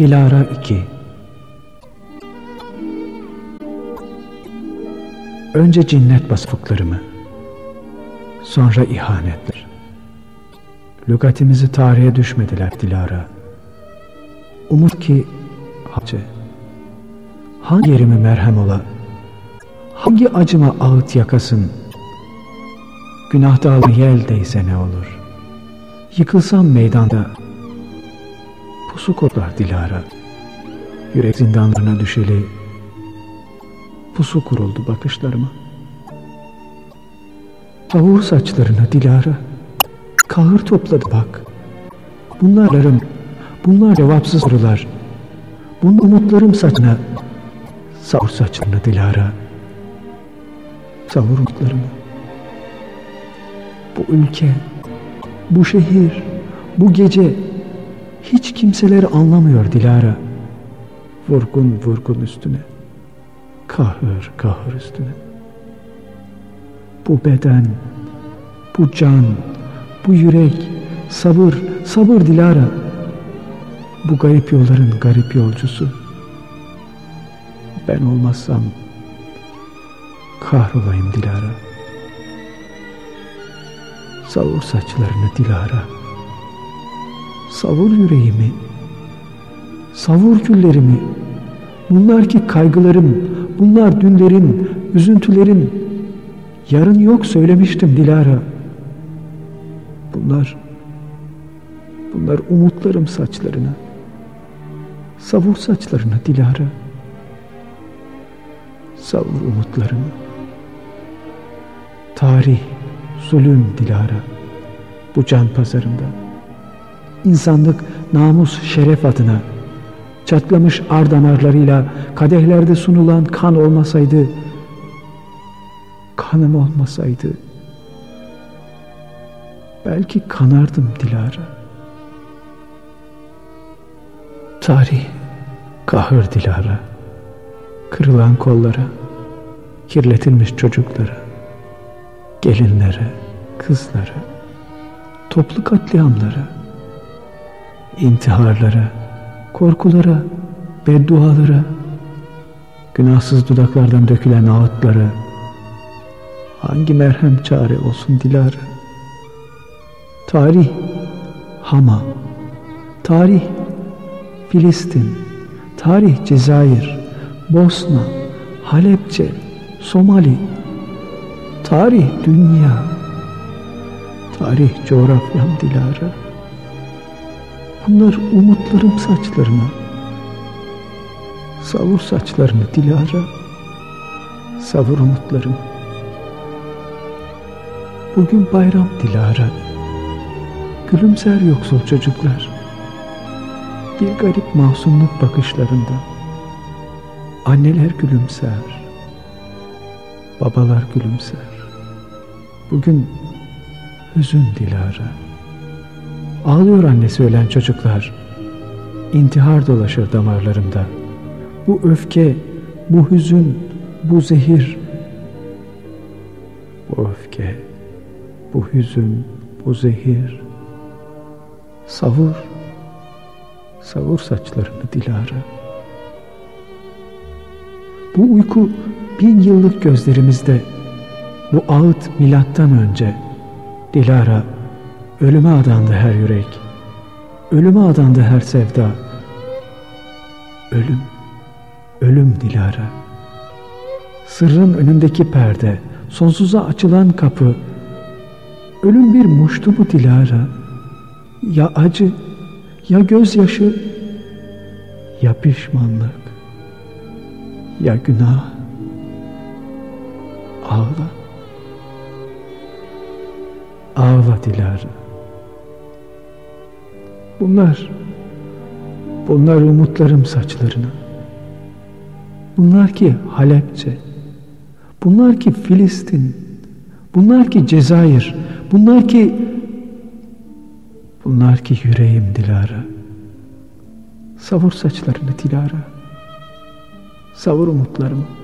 Dilara 2 Önce cinnet basfıklarımı, sonra ihanetler. Lügatimizi tarihe düşmediler Dilara. Umut ki hacı, hangi yerimi merhem ola, hangi acıma ağıt yakasın, günah dağlı yel değse ne olur, yıkılsam meydanda, pusu kodlar Dilara, yürek zindanlarına düşeli, pusu kuruldu bakışlarıma. Kavur saçlarına Dilara, kahır topladı bak. Bunlarlarım, bunlar cevapsız sorular. Bunun umutlarım saçına, savur saçlarına Dilara. Savur umutlarımı. Bu ülke, bu şehir, bu gece hiç kimseleri anlamıyor Dilara. Vurgun vurgun üstüne. Kahır kahır üstüne. Bu beden, bu can, bu yürek, sabır, sabır Dilara. Bu garip yolların garip yolcusu. Ben olmazsam kahrolayım Dilara. Savur saçlarını Dilara. Savur yüreğimi. Savur güllerimi. Bunlar ki kaygılarım, bunlar dünlerin, üzüntülerin. Yarın yok söylemiştim Dilara. Bunlar, bunlar umutlarım saçlarına. Savur saçlarına Dilara. Savur umutlarımı. Tarih, zulüm Dilara. Bu can pazarında. İnsanlık, namus, şeref adına. Çatlamış ar damarlarıyla kadehlerde sunulan kan olmasaydı, kanım olmasaydı, belki kanardım Dilara. Tarih, kahır Dilara, kırılan kollara, kirletilmiş çocuklara, gelinlere, kızlara, toplu katliamlara, intiharlara, korkulara, beddualara, günahsız dudaklardan dökülen ağıtlara, hangi merhem çare olsun Dilara? Tarih Hama, tarih Filistin, tarih Cezayir, Bosna, Halepçe, Somali, tarih dünya, tarih coğrafyam Dilara. Bunlar umutlarım saçlarına. Savur saçlarını Dilara. Savur umutlarım. Bugün bayram Dilara. Gülümser yoksul çocuklar. Bir garip masumluk bakışlarında. Anneler gülümser. Babalar gülümser. Bugün hüzün Dilara. Ağlıyor annesi ölen çocuklar. İntihar dolaşır damarlarında. Bu öfke, bu hüzün, bu zehir. Bu öfke, bu hüzün, bu zehir. Savur, savur saçlarını Dilara. Bu uyku bin yıllık gözlerimizde, bu ağıt milattan önce. Dilara, Ölüme adandı her yürek. Ölüme adandı her sevda. Ölüm, ölüm Dilara. Sırrın önündeki perde, sonsuza açılan kapı. Ölüm bir muştu mu Dilara? Ya acı, ya gözyaşı, ya pişmanlık, ya günah. Ağla. Ağla Dilara. Bunlar, bunlar umutlarım saçlarına. Bunlar ki Halepçe, bunlar ki Filistin, bunlar ki Cezayir, bunlar ki, bunlar ki yüreğim Dilara. Savur saçlarını Dilara, savur umutlarımı.